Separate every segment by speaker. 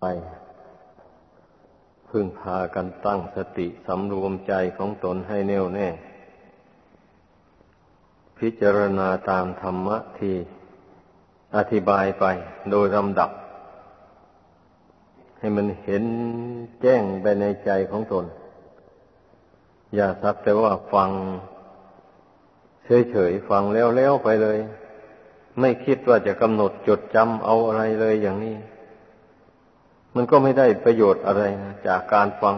Speaker 1: ไป พึ่งพากันตั้งสติสำรวมใจของตนให้แน่วแน่ พิจารณาตามธรรมะที่อธิบายไปโดยลำดับ ให้มันเห็นแจ้งไปในใจของตน อย่าสักแต่ว่าฟังเฉยๆฟังแล้วๆไปเลย ไม่คิดว่าจะกำหนดจดจำเอาอะไรเลยอย่างนี้ มันก็ไม่ได้ประโยชน์อะไรนะจากการฟัง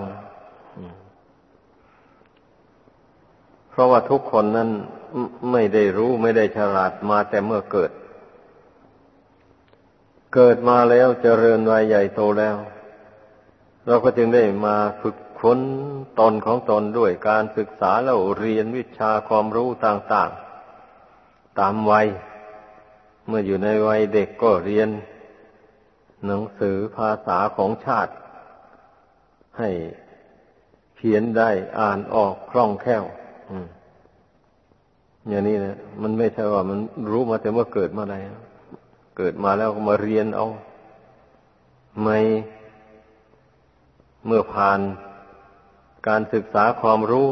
Speaker 1: เพราะว่าทุกคนนั้นไม่ได้รู้ไม่ได้ฉลาดมาแต่เมื่อเกิด เกิดมาแล้วเจริญวัยใหญ่โตแล้ว เราก็จึงได้มาฝึกค้นตนของตนด้วยการศึกษาแล้วเรียนวิชาความรู้ต่างๆ ตามวัย เมื่ออยู่ในวัยเด็กก็เรียน หนังสือภาษาของชาติ ให้เขียนได้อ่านออกคล่องแคล่วอย่างนี้นะมันไม่ใช่ว่ามันรู้มาแต่เมื่อเกิดมาไดเกิดมาแล้วก็มาเรียนเอาไม่เมื่อผ่านการศึกษาความรู้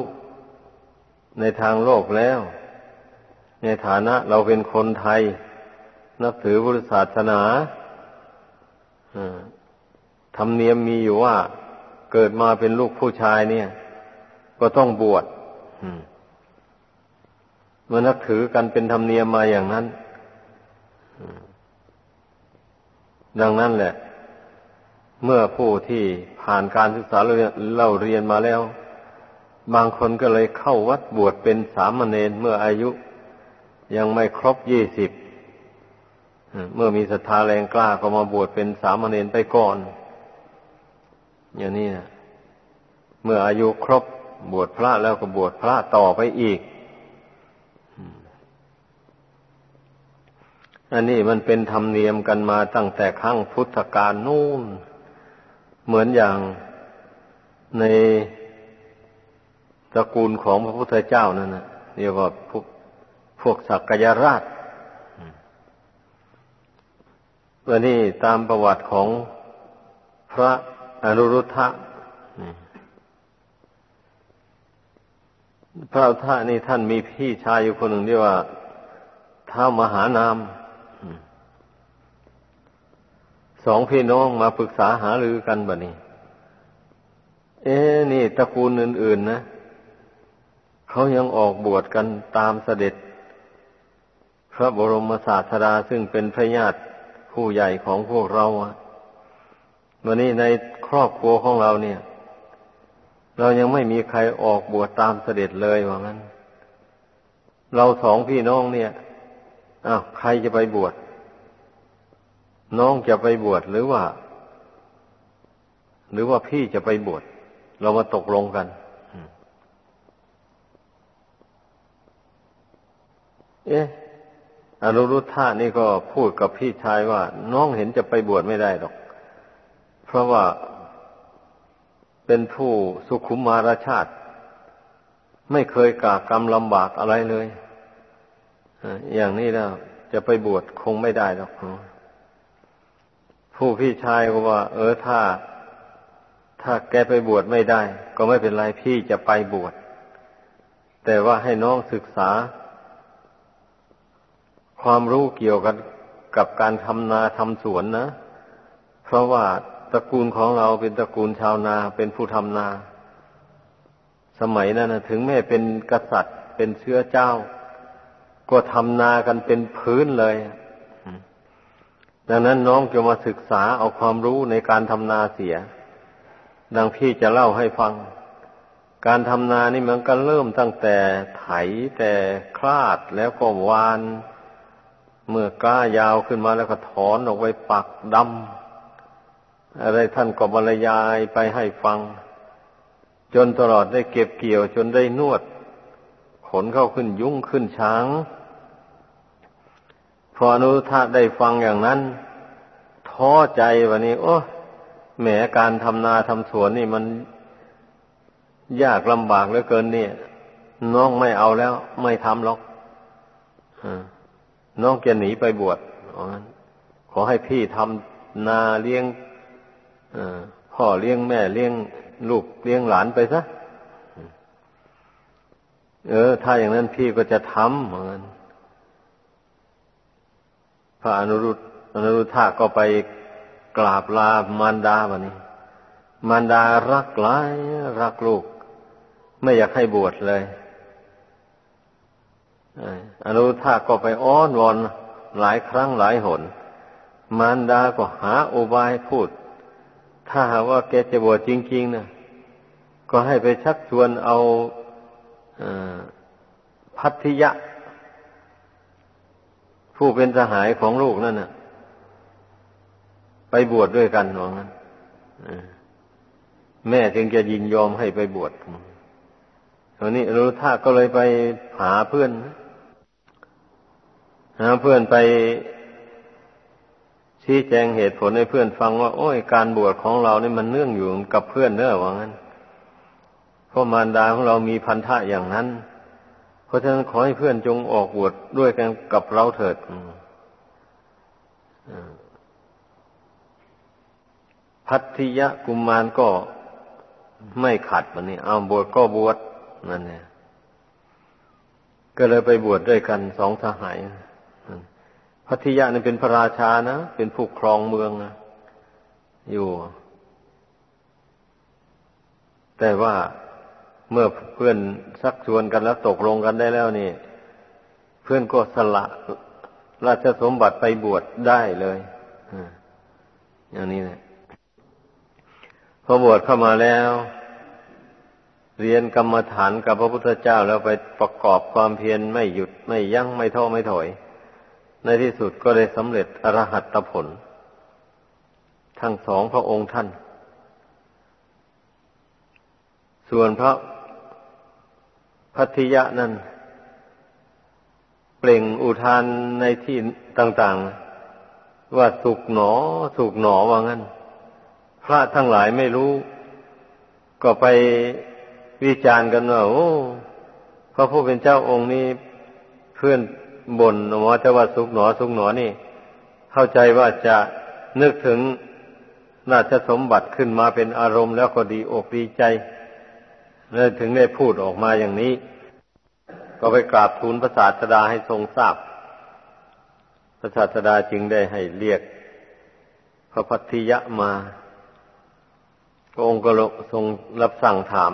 Speaker 1: ในทางโลกแล้ว ในฐานะเราเป็นคนไทย นับถือพุทธศาสนา ธรรมเนียมมีอยู่ว่า เกิดมาเป็นลูกผู้ชายเนี่ย ก็ต้องบวชเมื่อนับถือกันเป็นธรรมเนียมมาอย่างนั้นดังนั้นแหละ เมื่อผู้ที่ผ่านการศึกษาเล่าเรียนมาแล้ว บางคนก็เลยเข้าวัดบวชเป็นสามเณรเมื่ออายุ ยังไม่ครบยี่สิบ เมื่อมีศรัทธาแรงกล้าก็มาบวชเป็นสามเณรไปก่อน อย่างนี้นะเมื่ออายุครบบวชพระแล้วก็บวชพระต่อไปอีก อันนี้มันเป็นธรรมเนียมกันมาตั้งแต่ครั้งพุทธกาลนู่น เหมือนอย่างในตระกูลของพระพุทธเจ้านั่นนะเรียกว่าพวกพวกสักกยราช วันนี้ตามประวัติของพระอนุรุทธะพระอุทธะนี่ท่านมีพี่ชายอยู่คนหนึ่งที่ว่าท้ามหานาม สองพี่น้องมาปรึกษาหารือกันบบนี้ เอ๊นี่ตระกูลอื่น ๆ นะ เขายังออกบวชกันตามเสด็จ พระบรมศาสดาซึ่งเป็นพระญาติ ผู้ใหญ่ของพวกเราวันนี้ในครอบครัวของเราเนี่ย เรายังไม่มีใครออกบวชตามเสด็จเลยว่างั้น เราสองพี่น้องเนี่ยอ้าวใครจะไปบวชน้องจะไปบวชหรือว่า หรือว่าพี่จะไปบวชเรามาตกลงกันเอ๊ะ อนุรุทธะนี่ก็พูดกับพี่ชายว่า น้องเห็นจะไปบวชไม่ได้หรอก เพราะว่าเป็นผู้สุขุมมารชาติ ไม่เคยกากรรมลำบากอะไรเลยอย่างนี้แล้วจะไปบวชคงไม่ได้หรอกผู้พี่ชายก็ว่า เออถ้า ถ้าแกไปบวชไม่ได้ ก็ไม่เป็นไรพี่จะไปบวชแต่ว่าให้น้องศึกษา ความรู้เกี่ยวกันกับการทำนาทำสวนนะ เพราะว่าตระกูลของเราเป็นตระกูลชาวนาเป็นผู้ทำนา สมัยนั้นนะถึงแม้เป็นกษัตริย์ เป็นเชื้อเจ้า ก็ทำนากันเป็นพื้นเลย ดังนั้นน้องจะมาศึกษาเอาความรู้ในการทำนาเสีย ดังพี่จะเล่าให้ฟัง การทำนานี่มันก็เริ่มตั้งแต่ไถแต่คลาดแล้วก็วาน เมื่อก้ายาวขึ้นมาแล้วก็ถอนออกไปปักดำอะไรท่านก็บรรยายไปให้ฟัง จนตลอดได้เก็บเกี่ยวจนได้นวด ขนเข้าขึ้นยุ่งขึ้นช้าง พออนุทะได้ฟังอย่างนั้นท้อใจวันนี้ โอ้แหมการทำนาทำสวนนี่มันยากลำบากเหลือเกินเนี่ย น้องไม่เอาแล้ว ไม่ทำหรอกอ่า น้องจะหนีไปบวชขอให้พี่ทำนาเลี้ยงพ่อเลี้ยงแม่เลี้ยงลูกเลี้ยงหลานไปซะเออ ถ้าอย่างนั้นพี่ก็จะทำเหมือนพระอนุรุตอนุรุทธะก็ไปกราบลามารดาวันนี้ มารดารักหลาย รักลูก ไม่อยากให้บวชเลย อนุรุทธะก็ไปอ้อนวอนหลายครั้งหลายหน มารดาก็หาอุบายพูด ถ้าหากว่าแกจะบวชจริงๆนะก็ให้ไปชักชวนเอาพัทธิยะ ผู้เป็นสหายของลูกนั่นน่ะไปบวชดด้วยกันว่างั้นแม่จึงจะยินยอมให้ไปบวชตอนนี้รู้ท่าก็เลยไปหาเพื่อน หาเพื่อนไปชี้แจงเหตุผลให้เพื่อนฟังว่า โอ้ยการบวชของเรานี่มันเนื่องอยู่กับเพื่อนเนอะว่างั้นเพราะมารดาของเรามีพันธะอย่างนั้น เพราะฉะนั้นขอให้เพื่อนจงออกบวชดด้วยกันกับเราเถิดพัทธิยะกุมมารก็ไม่ขัดมันนี่เอาบวชก็บวชนั่นเนี่ยก็เลยไปบวชดด้วยกันสองสหาย พัทยะนี่เป็นพระราชานะ เป็นผู้ครองเมืองนะอยู่ แต่ว่าเมื่อเพื่อนสักชวนกันแล้วตกลงกันได้แล้วนี่ เพื่อนก็สละราชสมบัติไปบวชได้เลยอย่างนี้นะพอบวชเข้ามาแล้ว เรียนกรรมฐานกับพระพุทธเจ้าแล้วไปประกอบความเพียรไม่หยุดไม่ยั้งไม่ท้อไม่ถอย ในที่สุดก็ได้สำเร็จอรหัตผล ทั้งสองพระองค์ท่าน ส่วนพระพัทยะนั้น เปล่งอุทานในที่ต่าง ๆ ว่าสุกหนอ สุกหนอว่างั้น พระทั้งหลายไม่รู้ ก็ไปวิจารณ์กันว่าโอ้พระผู้เป็นเจ้าองค์นี้เพื่อน บ่นว่าจะว่าสุกหนอสุกหนอนี่ เข้าใจว่าจะนึกถึงราชสมบัติขึ้นมาเป็นอารมณ์แล้วก็ดีอกดีใจเลยถึงได้พูดออกมาอย่างนี้ ก็ไปกราบทูลพระศาสดาให้ทรงทราบ พระศาสดาจึงได้ให้เรียก พระพัทธิยะมาพระองค์ก็ทรงรับสั่งถาม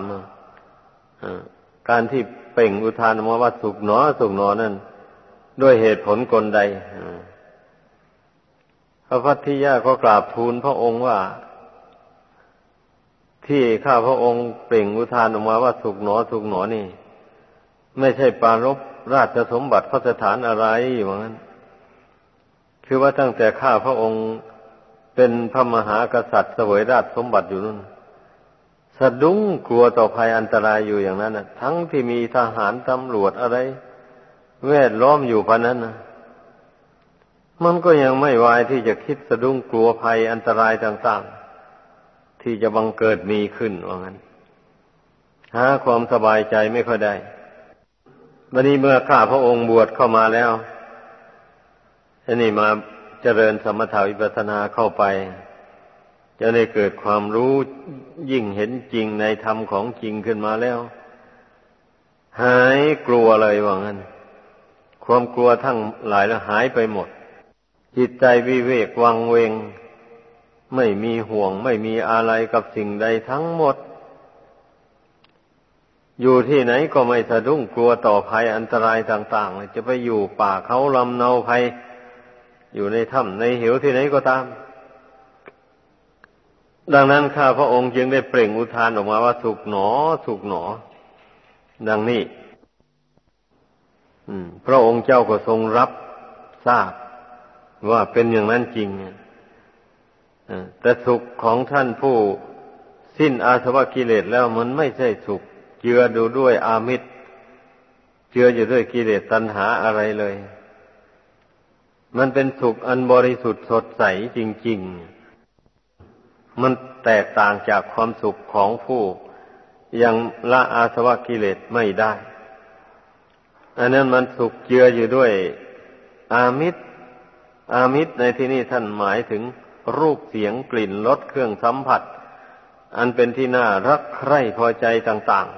Speaker 1: การที่เป่งอุทานมาว่าสุกหนอสุกหนอนั่น ด้วยเหตุผลกลใดพระพัทธิยะก็กราบทูลพระองค์ว่า ที่ข้าพระองค์เปล่งอุทานออกมาว่าสุกหนอสุกหนอนี่ ไม่ใช่ปารบราชสมบัติพระสถานอะไรอย่างนั้น คือว่าตั้งแต่ข้าพระองค์เป็นพระมหากษัตริย์เสวยราชสมบัติอยู่นั่นสะดุ้งกลัวต่อภัยอันตรายอยู่อย่างนั้นนะทั้งที่มีทหารตำรวจอะไร แวดล้อมอยู่พะนั้นนะมันก็ยังไม่วายที่จะคิดสะดุ้งกลัวภัยอันตรายต่าง ๆ ที่จะบังเกิดมีขึ้นว่างั้นหาความสบายใจไม่ค่อยได้วันนี้เมื่อข้าพระองค์บวชเข้ามาแล้วอันนี้มาเจริญสมถาวิปัสนาเข้าไป จะได้เกิดความรู้ยิ่งเห็นจริงในธรรมของจริงขึ้นมาแล้ว หายกลัวเลยว่างั้น ความกลัวทั้งหลายแล้วหายไปหมด จิตใจวิเวกวังเวง ไม่มีห่วงไม่มีอะไรกับสิ่งใดทั้งหมด อยู่ที่ไหนก็ไม่สะดุ้งกลัวต่อภัยอันตรายต่างๆ จะไปอยู่ป่าเขาลำเนาภัย อยู่ในถ้ำในเหวที่ไหนก็ตาม ดังนั้นข้าพระองค์จึงได้เปล่งอุทานออกมาว่าสุกหนอ สุกหนอ ดังนี้ พระองค์เจ้าก็ทรงรับทราบว่าเป็นอย่างนั้นจริงแต่สุขของท่านผู้สิ้นอาสวะกิเลสแล้วมันไม่ใช่สุข เจือดูด้วยอามิตร เจืออยู่ด้วยกิเลสตัณหาอะไรเลย มันเป็นสุขอันบริสุทธิ์สดใสจริง ๆ มันแตกต่างจากความสุขของผู้ ยังละอาสวะกิเลสไม่ได้ อันนั้นมันสุขเจืออยู่ด้วย อามิตร อามิตรในที่นี้ท่านหมายถึงรูปเสียงกลิ่นรสเครื่องสัมผัส อันเป็นที่น่ารักใคร่พอใจต่าง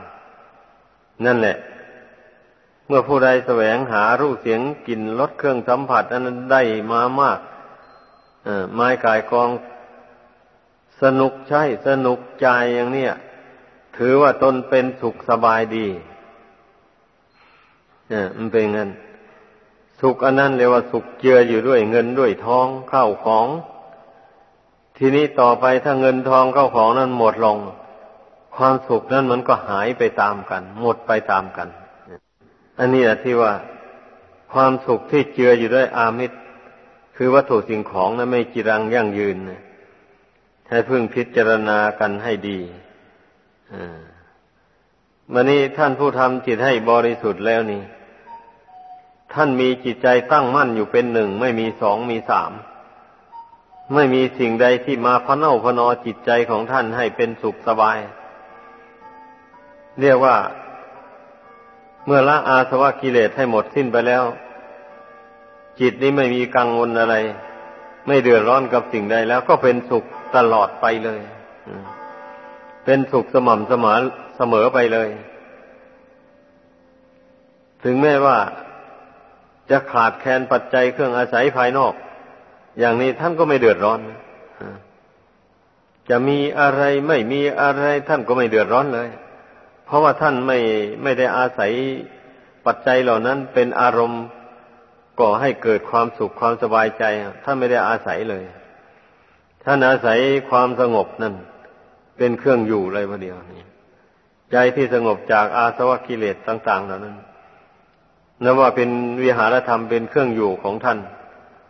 Speaker 1: ๆ นั่นแหละ เมื่อผู้ใดแสวงหารูปเสียงกลิ่นรสเครื่องสัมผัสอันั้นได้มามากไม้กายกอง สนุกใช่สนุกใจอย่างเนี้ยถือว่าตนเป็นสุขสบายดี เนี่ยมันเป็นงั้นสุขอันนั้นเรียกว่าสุขเจืออยู่ด้วยเงินด้วยทองเข้าของ ทีนี้ต่อไปถ้าเงินทองเข้าของนั้นหมดลง ความสุขนั้นมันก็หายไปตามกัน หมดไปตามกัน อันนี้แหละที่ว่าความสุขที่เจืออยู่ด้วยอามิตร คือวัตถุสิ่งของนั้นไม่จีรังยั่งยืนให้พึ่งพิจารณากันให้ดีอ่ามันนี้ท่านผู้ทำจิตให้บริสุทธิ์แล้วนี่ ท่านมีจิตใจตั้งมั่นอยู่เป็นหนึ่ง ไม่มีสองมีสาม ไม่มีสิ่งใดที่มาพเน่าพนอจิตใจของท่านให้เป็นสุขสบาย เรียกว่า เมื่อละอาสวะกิเลสให้หมดสิ้นไปแล้ว จิตนี้ไม่มีกังวลอะไร ไม่เดือดร้อนกับสิ่งใดแล้วก็เป็นสุขตลอดไปเลยเป็นสุขสม่ำเสมอเสมอไปเลย ถึงแม้ว่า จะขาดแคลนปัจจัยเครื่องอาศัยภายนอก อย่างนี้ท่านก็ไม่เดือดร้อนจะมีอะไรไม่มีอะไรท่านก็ไม่เดือดร้อนเลย เพราะว่าท่านไม่ไม่ได้อาศัยปัจจัยเหล่านั้นเป็นอารมณ์ก่อให้เกิดความสุขความสบายใจ ท่านไม่ได้อาศัยเลย ท่านอาศัยความสงบนั่น เป็นเครื่องอยู่เลยประเดียวนี่ใจที่สงบจากอาสวะกิเลสต่าง ๆ เหล่านั้น นับว่าเป็นวิหารธรรมเป็นเครื่องอยู่ของท่าน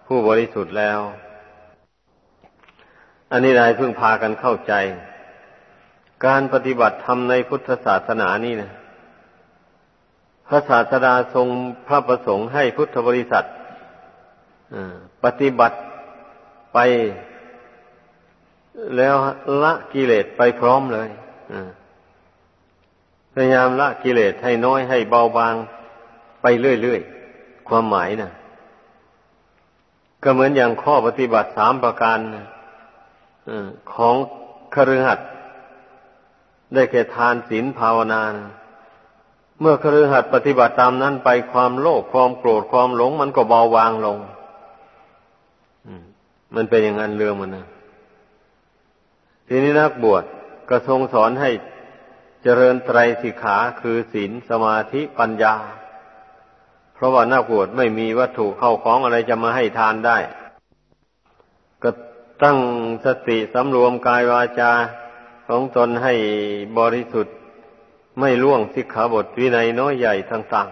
Speaker 1: ผู้บริสุทธิ์แล้ว อันนี้นายเพิ่งพากันเข้าใจ การปฏิบัติธรรมในพุทธศาสนานี่นะพระศาสดาทรงพระประสงค์ให้พุทธบริษัทปฏิบัติไปแล้วละกิเลสไปพร้อมเลยพยายามละกิเลสให้น้อยให้เบาบาง ไปเรื่อยๆ ความหมายนะก็เหมือนอย่างข้อปฏิบัติสามประการของคฤหัสได้แก่ทานศีลภาวนานะเมื่อคฤหัสปฏิบัติตามนั้นไปความโลภความโกรธความหลง มันก็เบาบางลงมันเป็นอย่างนั้นเรื่องมันนะทีนี้นักบวชก็ทรงสอนให้เจริญไตรสิกขาคือศีลสมาธิปัญญา เพราะว่านักบวชไม่มีวัตถุเข้าของอะไรจะมาให้ทานได้ ก็ตั้งสติสำรวมกายวาจาของตนให้บริสุทธิ์ไม่ล่วงสิกขาบทวินัยน้อยใหญ่ต่าง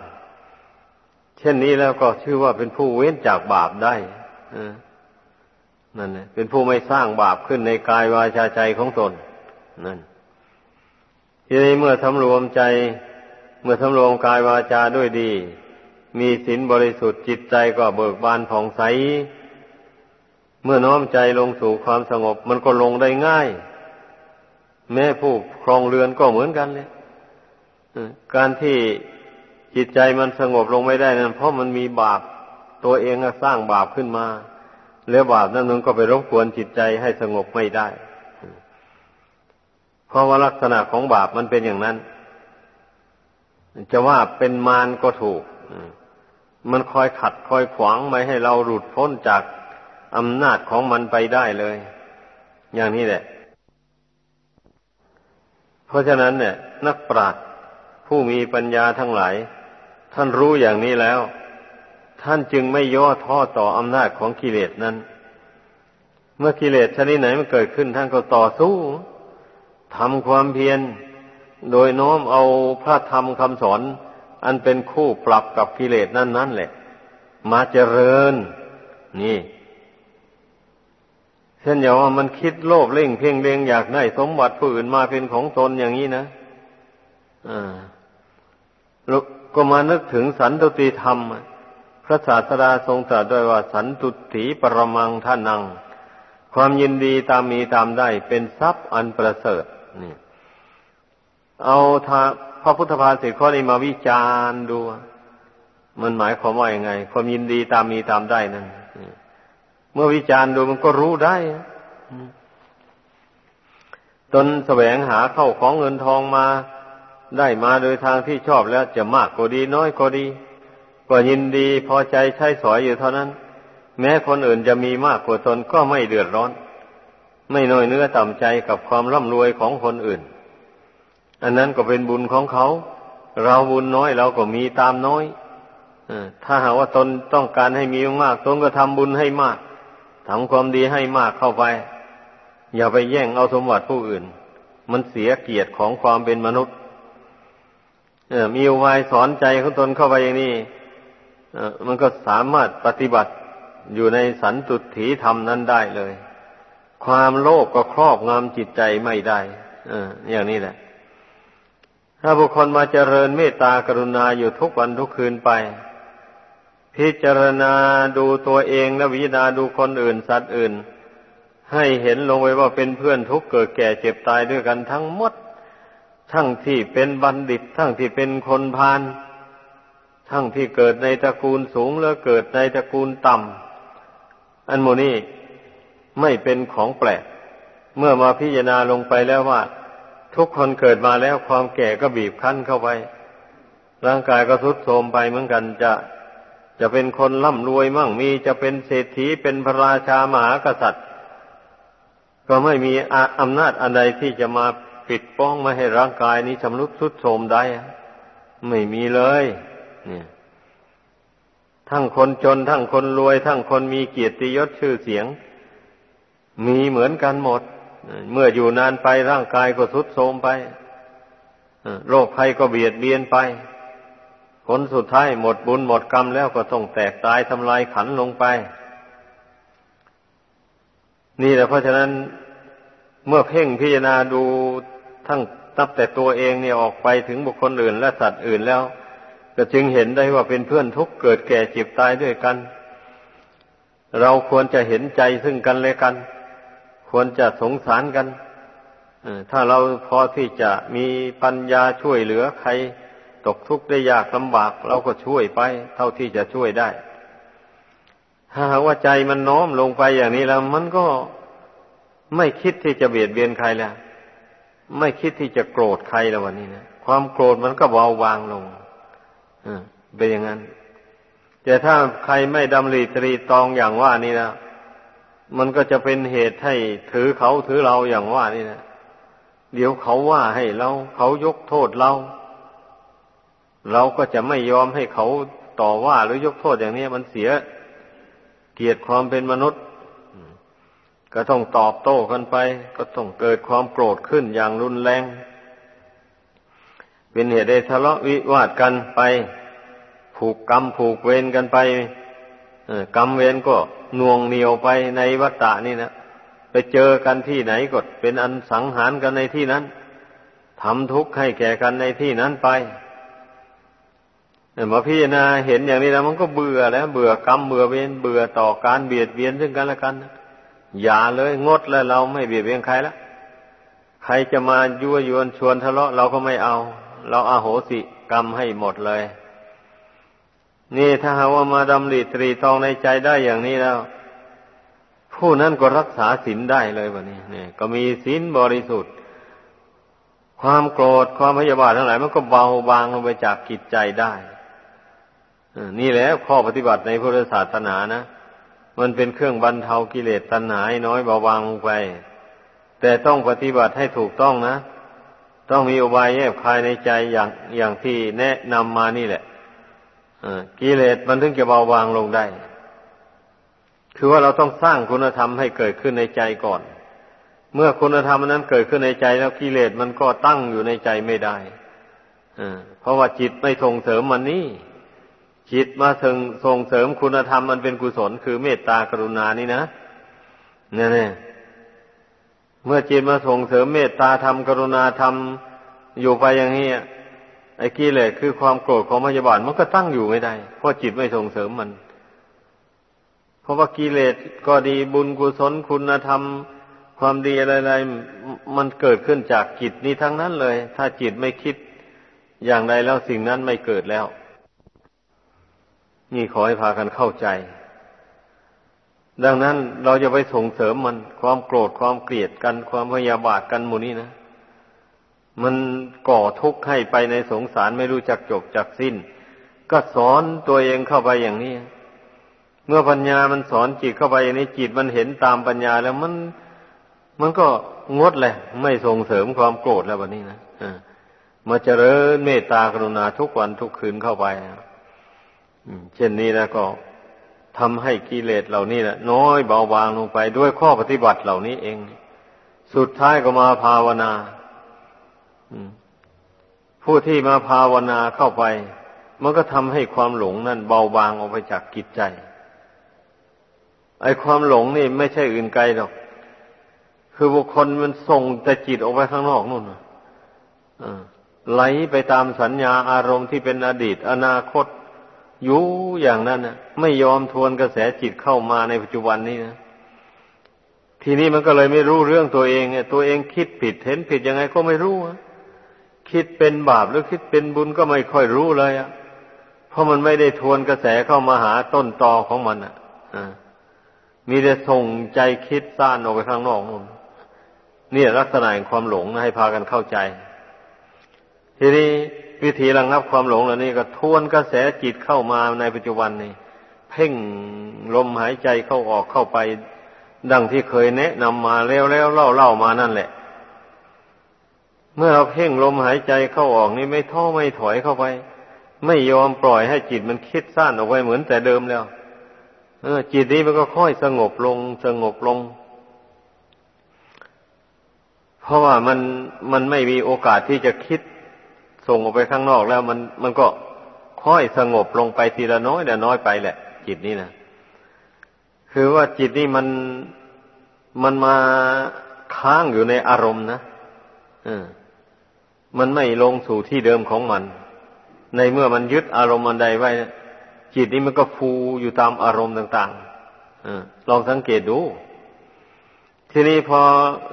Speaker 1: ๆ เช่นนี้แล้วก็ชื่อว่าเป็นผู้เว้นจากบาปได้นั่นเป็นผู้ไม่สร้างบาปขึ้นในกายวาจาใจของตนนั่นทีนี้เมื่อสำรวมใจ เมื่อสำรวมกายวาจาด้วยดี มีศีลบริสุทธิ์จิตใจก็เบิกบานผ่องใส เมื่อน้อมใจลงสู่ความสงบ มันก็ลงได้ง่าย แม้ผู้ครองเรือนก็เหมือนกันเลยการที่จิตใจมันสงบลงไม่ได้นั้นเพราะมันมีบาปตัวเองสร้างบาปขึ้นมา แล้วบาปนั้นมันก็ไปรบกวนจิตใจให้สงบไม่ได้ เพราะว่าลักษณะของบาปมันเป็นอย่างนั้น จะว่าเป็นมารก็ถูก มันคอยขัดคอยขวางไม่ให้เราหลุดพ้นจากอำนาจของมันไปได้เลย อย่างนี้แหละ เพราะฉะนั้นเนี่ย นักปราชญ์ผู้มีปัญญาทั้งหลาย ท่านรู้อย่างนี้แล้ว ท่านจึงไม่ย่อท้อต่ออำนาจของกิเลสนั้น เมื่อกิเลสชนิดไหนมันเกิดขึ้นท่านก็ต่อสู้ทำความเพียร โดยน้อมเอาพระธรรมคำสอน อันเป็นคู่ปรับกับกิเลสนั่นนั่นแหละ มาเจริญ นี่เช่นอย่างว่ามันคิดโลภเล่งเพ่งเล็งอยากได้สมบัติผู้อื่นมาเป็นของตนอย่างนี้นะอ่าก็มานึกถึงสันตุติธรรม พระศาสดาทรงตรัสด้วยว่า สันตุถีปรมังท่านัง ความยินดีตามมีตามได้เป็นทรัพย์อันประเสริฐนี่เอาทา ระพุทธภาษิตข้อนี้มาวิจารณ์ดู มันหมายความว่าอย่างไง ความยินดีตามมีตามได้นั้นเมื่อวิจารณ์ดูมันก็รู้ได้ตนแสวงหาเข้าของเงินทองมา ได้มาโดยทางที่ชอบแล้วจะมากก็ดีน้อยก็ดี ก็ยินดีพอใจใช้สอยอยู่เท่านั้น แม้คนอื่นจะมีมากกว่าตนก็ไม่เดือดร้อน ไม่น้อยเนื้อต่ำใจกับความร่ำรวยของคนอื่น อันนั้นก็เป็นบุญของเขา เราบุญน้อยเราก็มีตามน้อยถ้าหากว่าตนต้องการให้มีมากตนก็ทำบุญให้มากทำความดีให้มากเข้าไป อย่าไปแย่งเอาสมบัติผู้อื่น มันเสียเกียรติของความเป็นมนุษย์มีอุบายสอนใจของตนเข้าไปอย่างนี้มันก็สามารถปฏิบัติอยู่ในสันตุถีธรรมนั้นได้เลย ความโลภกก็ครอบงำจิตใจไม่ได้อย่างนี้แหละ ถ้าบุคคลมาเจริญเมตตากรุณาอยู่ทุกวันทุกคืนไป พิจารณาดูตัวเองและวิจารณาดูคนอื่นสัตว์อื่น ให้เห็นลงไว้ว่าเป็นเพื่อนทุกเกิดแก่เจ็บตายด้วยกันทั้งหมด ทั้งที่เป็นบัณฑิต ทั้งที่เป็นคนพาลทั้งที่เกิดในตระกูลสูงแล้วเกิดในตระกูลต่ำอันโมนี้ไม่เป็นของแปลก เมื่อมาพิจารณาลงไปแล้วว่า ทุกคนเกิดมาแล้วความแก่ก็บีบคั้นเข้าไป ร่างกายก็ทรุดโทรมไปเหมือนกันจะจะเป็นคนร่ำรวยมั่งมีจะเป็นเศรษฐีเป็นพระราชามหากษัตริย์ ก็ไม่มีอำนาจอันใดที่จะมาปิดป้องไม่ให้ร่างกายนี้ชำรุดทรุดโทรมได้ ไม่มีเลย เนี่ย ทั้งคนจนทั้งคนรวย ทั้งคนมีเกียรติยศชื่อเสียง มีเหมือนกันหมด เมื่ออยู่นานไปร่างกายก็ทรุดโทรมไปโรคภัยก็เบียดเบียนไป ผลสุดท้ายหมดบุญหมดกรรมแล้วก็ต้องแตกตายทำลายขันลงไป นี่แหละเพราะฉะนั้นเมื่อเพ่งพิจารณาดูทั้งตับแต่ตัวเองเนี่ยออกไปถึงบุคคลอื่น และสัตว์อื่นแล้ว ก็จึงเห็นได้ว่าเป็นเพื่อนทุกเกิดแก่เจ็บตายด้วยกัน เราควรจะเห็นใจซึ่งกันและกัน ควรจะสงสารกันถ้าเราพอที่จะมีปัญญาช่วยเหลือใคร ตกทุกข์ได้ยากลำบาก เราก็ช่วยไป เท่าที่จะช่วยได้ ถ้าหากว่าใจมันน้อมลงไปอย่างนี้แล้ว มันก็ไม่คิดที่จะเบียดเบียนใครแล้วไม่คิดที่จะโกรธใครแล้ววันนี้นะความโกรธมันก็เบาบางลงเป็นอย่างนั้น แต่ถ้าใครไม่ดำริตรีตองอย่างว่านี่นะ มันก็จะเป็นเหตุให้ถือเขาถือเราอย่างว่านี่นะเดี๋ยวเขาว่าให้เราเขายกโทษเรา เราก็จะไม่ยอมให้เขาต่อว่าหรือยกโทษอย่างนี้มันเสียเกียรติความเป็นมนุษย์ ก็ต้องตอบโต้กันไป ก็ต้องเกิดความโกรธขึ้นอย่างรุนแรง เป็นเหตุให้ทะเลาะวิวาทกันไป ผูกกรรมผูกเวรกันไป กรรมเวรก็น่วงเหนียวไปในวัฏฏะนี่นะไปเจอกันที่ไหนก็เป็นอันสังหารกันในที่นั้นทำทุกข์ให้แก่กันในที่นั้นไปมาพี่นาเห็นอย่างนี้แล้วมันก็เบื่อแล้ว เบื่อกรรมเบื่อเวรเบื่อต่อการเบียดเบียนซึ่งกันและกันอย่าเลยงดแล้วเราไม่เบียดเบียนใครแล้วใครจะมายั่วยวนชวนทะเลาะเราก็ไม่เอา เราอาโหสิกรรมให้หมดเลย นี่ถ้าหาว่ามาดำริตรีตองในใจได้อย่างนี้แล้ว ผู้นั้นก็รักษาศีลได้เลยวันนี้เนี่ย ก็มีศีลบริสุทธิ์ ความโกรธความพยาบาททั้งหลายมันก็เบาบางลงไปจากกิจใจได้นี่แหละข้อปฏิบัติในพุทธศาสนานะมันเป็นเครื่องบรรเทากิเลสตัณหาน้อยเบาบางลงไป แต่ต้องปฏิบัติให้ถูกต้องนะ ต้องมีอุบายแยบคายในใจอย่างอย่างที่แนะนำมานี่แหละ กิเลสมันถึงจะเบาบางลงได้ คือว่าเราต้องสร้างคุณธรรมให้เกิดขึ้นในใจก่อน เมื่อคุณธรรมนั้นเกิดขึ้นในใจแล้วกิเลสมันก็ตั้งอยู่ในใจไม่ได้เพราะว่าจิตไม่ส่งเสริมมันนี่จิตมาส่งส่งเสริมคุณธรรมมันเป็นกุศล คือเมตตากรุณานี่นะเนี่ยเนี่ยเมื่อจิตมาส่งเสริมเมตตาธรรมกรุณาธรรมอยู่ไปอย่างนี้ ไอ้กิเลสคือความโกรธของพยาบาทมันก็ตั้งอยู่ไม่ได้ เพราะจิตไม่ส่งเสริมมัน เพราะว่ากิเลสก็ดีบุญกุศลคุณธรรม ความดีอะไรๆมันเกิดขึ้นจากจิตนี้ทั้งนั้นเลย ถ้าจิตไม่คิดอย่างใดแล้วสิ่งนั้นไม่เกิดแล้ว นี่ขอให้พากันเข้าใจ ดังนั้นเราจะไปส่งเสริมมันความโกรธความเกลียดกันความพยาบาทกันหมู่นี้นะ มันก่อทุกข์ให้ไปในสงสารไม่รู้จักจบจักสิ้น ก็สอนตัวเองเข้าไปอย่างนี้ เมื่อปัญญามันสอนจิตเข้าไปอย่างนี้จิตมันเห็นตามปัญญาแล้วมัน มันก็งดแหละ ไม่ส่งเสริมความโกรธแล้ววันนี้นะมาเจริญเมตตากรุณาทุกวันทุกคืนเข้าไปเช่นนี้แล้วก็ทำให้กิเลสเหล่านี้แหละน้อยเบาบางลงไปด้วยข้อปฏิบัติเหล่านี้เอง สุดท้ายก็มาภาวนา ผู้ที่มาภาวนาเข้าไป มันก็ทำให้ความหลงนั่นเบาบางออกไปจากกิจใจ ไอ้ความหลงนี่ไม่ใช่อื่นไกลหรอก คือบุคคลมันส่งแต่จิตออกไปข้างนอกนู่นไหลไปตามสัญญาอารมณ์ที่เป็นอดีต อนาคตอยู่อย่างนั้นนะไม่ยอมทวนกระแสจิตเข้ามาในปัจจุบันนี้นะทีนี้มันก็เลยไม่รู้เรื่องตัวเองตัวเองคิดผิดเห็นผิดยังไงก็ไม่รู้ คิดเป็นบาปหรือคิดเป็นบุญก็ไม่ค่อยรู้เลยอะเพราะมันไม่ได้ทวนกระแสเข้ามาหาต้นตอของมันอะมีแต่ส่งใจคิดซ่านออกไปข้างนอกนู่นนี่ลักษณะของความหลงนะให้พากันเข้าใจ ทีนี้วิธีระงับความหลงเหล่านี้ก็ทวนกระแสจิตเข้ามาในปัจจุบันนี้เพ่งลมหายใจเข้าออกเข้าไป ดังที่เคยแนะนำมาแล้วแล้วเล่าเล่ามานั่นแหละ เมื่อเราเพ่งลมหายใจเข้าออกนี่ไม่ท้อไม่ถอยเข้าไป ไม่ยอมปล่อยให้จิตมันคิดสั้นออกไปเหมือนแต่เดิมแล้ว เออ จิตนี้มันก็ค่อยสงบลงสงบลง เพราะว่ามันมันไม่มีโอกาสที่จะคิดส่งออกไปข้างนอกแล้ว มันมันก็ค่อยสงบลงไปทีละน้อยละน้อยไปแหละ จิตนี้นะคือว่าจิตนี้มันมันมาค้างอยู่ในอารมณ์นะอ มันไม่ลงสู่ที่เดิมของมัน ในเมื่อมันยึดอารมณ์มันใดไว้จิตนี้มันก็ฟูอยู่ตามอารมณ์ต่างๆอลองสังเกตดู ทีนี้พอ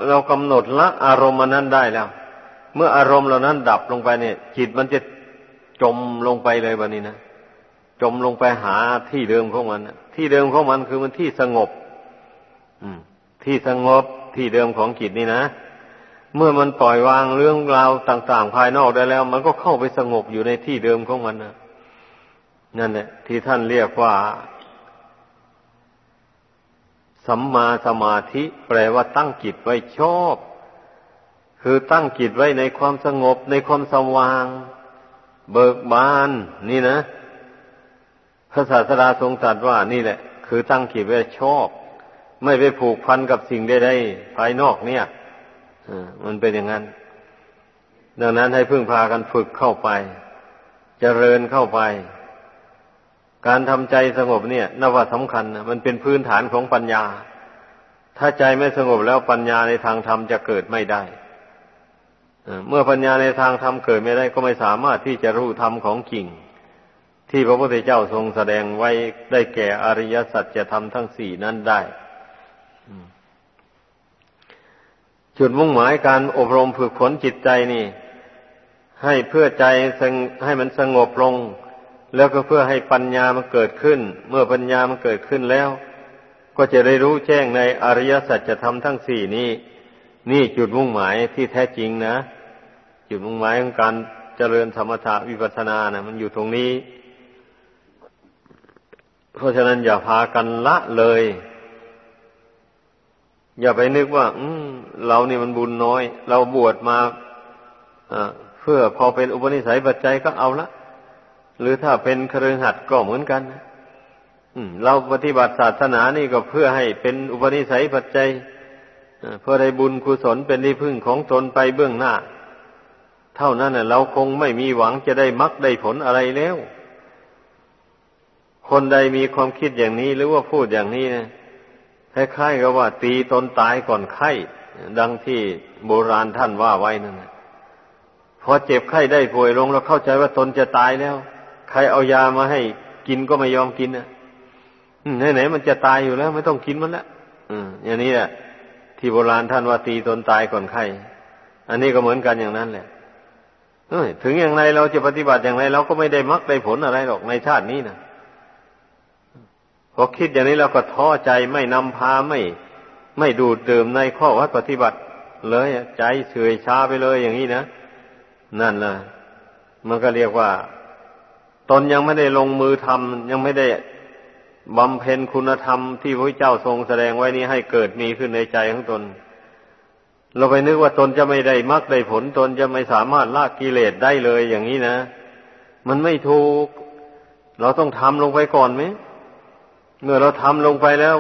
Speaker 1: เรากำหนดละอารมณ์มันนั้นได้แล้ว เมื่ออารมณ์เหล่านั้นดับลงไปเนี่ย จิตมันจะจมลงไปเลยวันนี้นะจมลงไปหาที่เดิมของมันที่เดิมของมันคือมันที่สงบ อืม ที่สงบที่เดิมของจิตนี่นะ เมื่อมันปล่อยวางเรื่องราวต่าง ๆ ภายนอกได้แล้ว มันก็เข้าไปสงบอยู่ในที่เดิมของมันนะนั่นแหละที่ท่านเรียกว่า สัมมาสมาธิ แปลว่าตั้งจิตไว้ชอบ คือตั้งจิตไว้ในความสงบ ในความสว่าง เบิกบาน นี่นะพระศาสดาทรงตรัสว่านี่แหละ คือตั้งจิตไว้ชอบ ไม่ไปผูกพันกับสิ่งใดๆภายนอกเนี่ย มันเป็นอย่างนั้น ดังนั้นให้พึ่งพากันฝึกเข้าไปจเจริญเข้าไป การทำใจสงบเนี่ยนว่าสำคัญนะมันเป็นพื้นฐานของปัญญา ถ้าใจไม่สงบแล้วปัญญาในทางธรรมจะเกิดไม่ได้เมื่อปัญญาในทางธรรมเกิดไม่ได้ก็ไม่สามารถที่จะรู้ธรรมของจริง ที่พระพุทธเจ้าทรงแสดงไว้ได้แก่อริยสัจจะทำทั้งสี่นั้นได้ จุดมุ่งหมายการอบรมฝึกฝนจิตใจนี่ ให้เพื่อใจให้มันสงบลง แล้วก็เพื่อให้ปัญญามันเกิดขึ้น เมื่อปัญญามันเกิดขึ้นแล้ว ก็จะได้รู้แจ้งในอริยสัจจะทำทั้งสี่นี้ นี่จุดมุ่งหมายที่แท้จริงนะ จุดมุ่งหมายของการเจริญธรรมถาวิปัสสนานะมันอยู่ตรงนี้ เพราะฉะนั้นอย่าพากันละเลย อย่าไปนึกว่า อืมเรานี่มันบุญน้อย เราบวชมาเพื่อพอเป็นอุปนิสัยปัจจัยก็เอาละ หรือถ้าเป็นครือหัดก็เหมือนกันเราปฏิบัติศาสนานี่ก็เพื่อให้เป็นอุปนิสัยปัจจัยเพื่อได้บุญกุศลเป็นที่พึ่งของตนไปเบื้องหน้า เท่านั้นเราคงไม่มีหวังจะได้มรรคได้ผลอะไรแล้ว คนใดมีความคิดอย่างนี้หรือว่าพูดอย่างนี้นะ คล้ายๆกับว่า ตีตนตายก่อนไข้ ดังที่โบราณท่านว่าไว้นั่นพอเจ็บไข้ได้ป่วยลงแล้วเข้าใจว่าตนจะตายแล้ว ใครเอายามาให้กินก็ไม่ยอมกินนะไหนๆมันจะตายอยู่แล้ว ไม่ต้องกินมันแล้วอืมอย่างนี้แหละที่โบราณท่านว่าตีตนตายก่อนไข้ อันนี้ก็เหมือนกันอย่างนั้นแหละถึงอย่างไรเราจะปฏิบัติอย่างไรเราก็ไม่ได้มักได้ผลอะไรหรอกในชาตินี้นะ พอคิดอย่างนี้เราก็ท้อใจไม่นำพาไม่ ไม่ดูดดื่มในข้อวัดปฏิบัติ เลยใจเฉยชาไปเลยอย่างนี้นะนั่นนะมันก็เรียกว่า ตนยังไม่ได้ลงมือทำยังไม่ได้บำเพ็ญคุณธรรมที่พระเจ้าทรงแสดงไว้นี้ให้เกิดมีขึ้นในใจของตน เราไปนึกว่าตนจะไม่ได้มรรคได้ผลตนจะไม่สามารถละกิเลสได้เลยอย่างนี้นะ มันไม่ถูก เราต้องทำลงไปก่อนไหม เมื่อเราทำลงไปแล้ว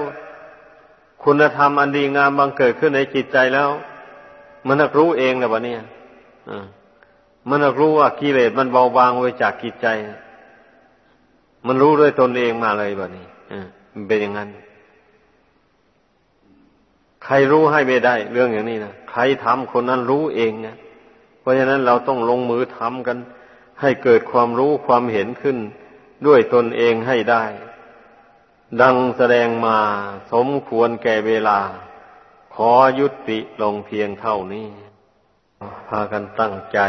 Speaker 1: คุณธรรมอันดีงามบังเกิดขึ้นในจิตใจแล้ว มันนักรู้เองนะวะเนี่ยมันนักรู้ว่ากิเลสมันเบาบางไปจากจิตใจ มันรู้ด้วยตนเองมาเลยแบบนี้มันเป็นอย่างนั้น ใครรู้ให้ไม่ได้ เรื่องอย่างนี้นะใครทำคนนั้นรู้เองนะเพราะฉะนั้นเราต้องลงมือทำกัน ให้เกิดความรู้ความเห็นขึ้น ด้วยตนเองให้ได้ ดังแสดงมาสมควรแก่เวลา ขอยุติลงเพียงเท่านี้ พากันตั้งใจ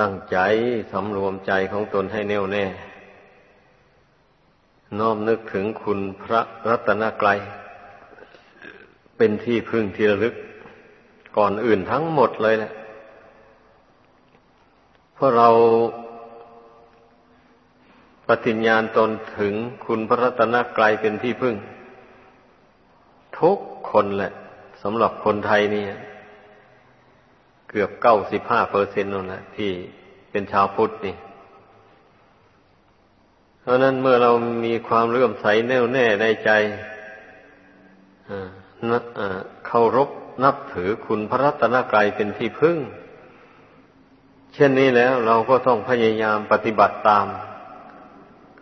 Speaker 1: ตั้งใจสำรวมใจของตนให้แน่วแน่ น้อมนึกถึงคุณพระรัตนไกรเป็นที่พึ่งที่ระลึก ก่อนอื่นทั้งหมดเลยแหละเพราะเรา ปฏิญญาณตนถึงคุณพระรัตนกรัยเป็นที่พึ่ง ทุกคนแหละสำหรับคนไทยนี่เกือบเก้าสิบห้าเปอร์เซ็นต์นั่นแหละที่เป็นชาวพุทธนี่ เพราะนั้นเมื่อเรามีความเลื่อมใสแน่วแน่ในใจเคารพนับถือคุณพระรัตนกรัยเป็นที่พึ่ง เช่นนี้แล้วเราก็ต้องพยายามปฏิบัติตาม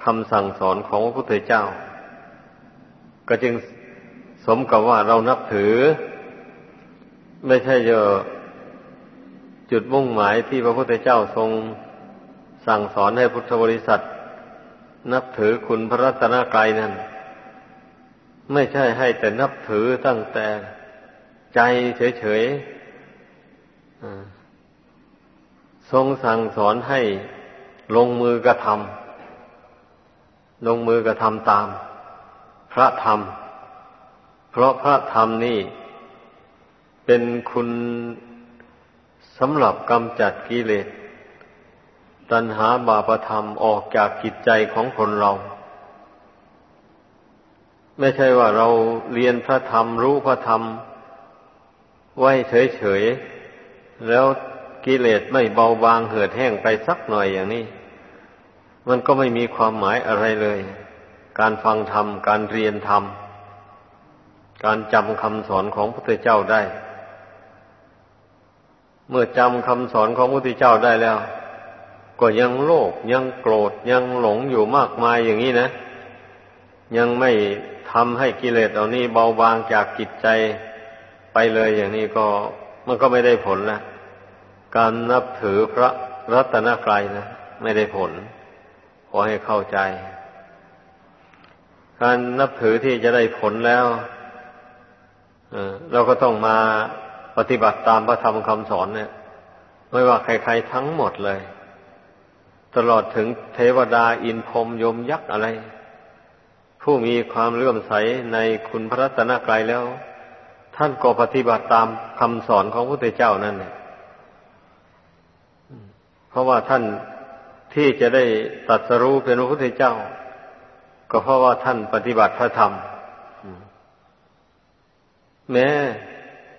Speaker 1: คำสั่งสอนของพระพุทธเจ้า ก็จึงสมกับว่าเรานับถือ ไม่ใช่จะจุดมุ่งหมายที่พระพุทธเจ้าทรงสั่งสอนให้พุทธบริษัท นับถือคุณพระรัตนกรัยนั้น ไม่ใช่ให้แต่นับถือตั้งแต่ใจเฉยๆทรงสั่งสอนให้ลงมือกระทำ ลงมือกระทำตาม พระธรรม เพราะพระธรรมนี่เป็นคุณสำหรับกำจัดกิเลสตัณหาบาปธรรมออกจากจิตใจของคนเรา ไม่ใช่ว่าเราเรียนพระธรรมรู้พระธรรม ไว้เฉยๆแล้วกิเลสไม่เบาบางเหือดแห้งไปสักหน่อยอย่างนี้ มันก็ไม่มีความหมายอะไรเลย การฟังธรรม การเรียนธรรม การจำคำสอนของพระพุทธเจ้าได้ เมื่อจำคำสอนของพระพุทธเจ้าได้แล้ว ก็ยังโลภยังโกรธยังหลงอยู่มากมายอย่างนี้นะ ยังไม่ทำให้กิเลสเหล่านี้เบาบางจากจิตใจไปเลยอย่างนี้ก็มันก็ไม่ได้ผลนะการนับถือพระรัตนกรัยนะ ไม่ได้ผล ขอให้เข้าใจ การนับถือที่จะได้ผลแล้วเราก็ต้องมาปฏิบัติตามพระธรรมคำสอนเนี่ย ไม่ว่าใครๆทั้งหมดเลย ตลอดถึงเทวดาอินพรมยมยักษ์อะไร ผู้มีความเลื่อมใสในคุณพระรัตนกรัยแล้ว ท่านก็ปฏิบัติตามคำสอนของพระพุทธเจ้านั่นเนี่ยเพราะว่าท่าน ที่จะได้ตัดสรู้เป็นพระพุทธเจ้า ก็เพราะว่าท่านปฏิบัติพระธรรม แม้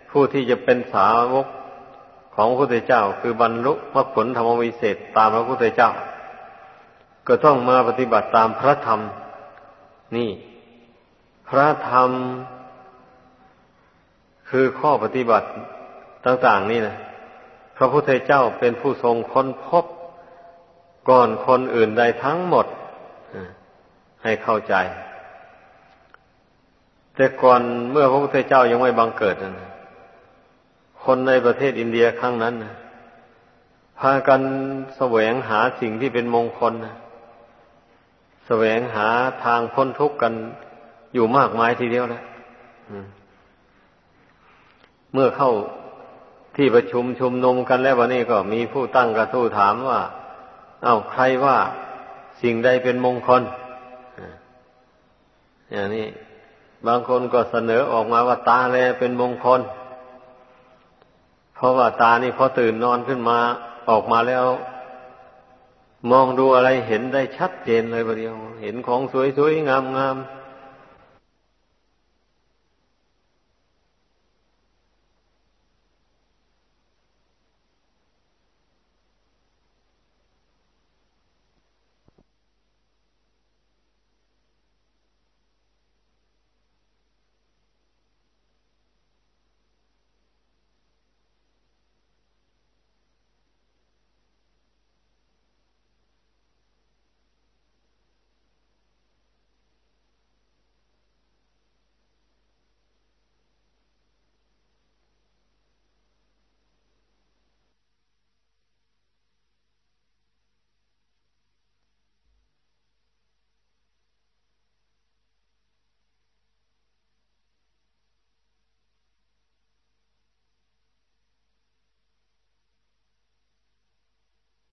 Speaker 1: ผู้ที่จะเป็นสาวกของพระพุทธเจ้า คือบรรลุมรรคผลธรรมวิเศษตามพระพุทธเจ้า ก็ต้องมาปฏิบัติตามพระธรรม นี่ พระธรรม คือข้อปฏิบัติต่าง ๆ นี่นะพระพุทธเจ้าเป็นผู้ทรงค้นพบ ก่อนคนอื่นใดทั้งหมด ให้เข้าใจ แต่ก่อนเมื่อพระพุทธเจ้ายังไม่บังเกิดนะคนในประเทศอินเดียครั้งนั้นพากันแสวงหาสิ่งที่เป็นมงคลแสวงหาทางพ้นทุกข์กันอยู่มากมายทีเดียวนะเมื่อเข้าที่ประชุมชุมนุมกันแล้ววันนี้ก็มีผู้ตั้งกระทู้ถามว่า เอา้าใครว่าสิ่งใดเป็นมงคลอย่างนี้บางคนก็เสนอออกมาว่าตาแลเป็นมงคล เพราะว่าตานี่พอตื่นนอนขึ้นมาออกมาแล้ว มองดูอะไรเห็นได้ชัดเจนเลยประเดียว เห็นของสวยๆงามๆ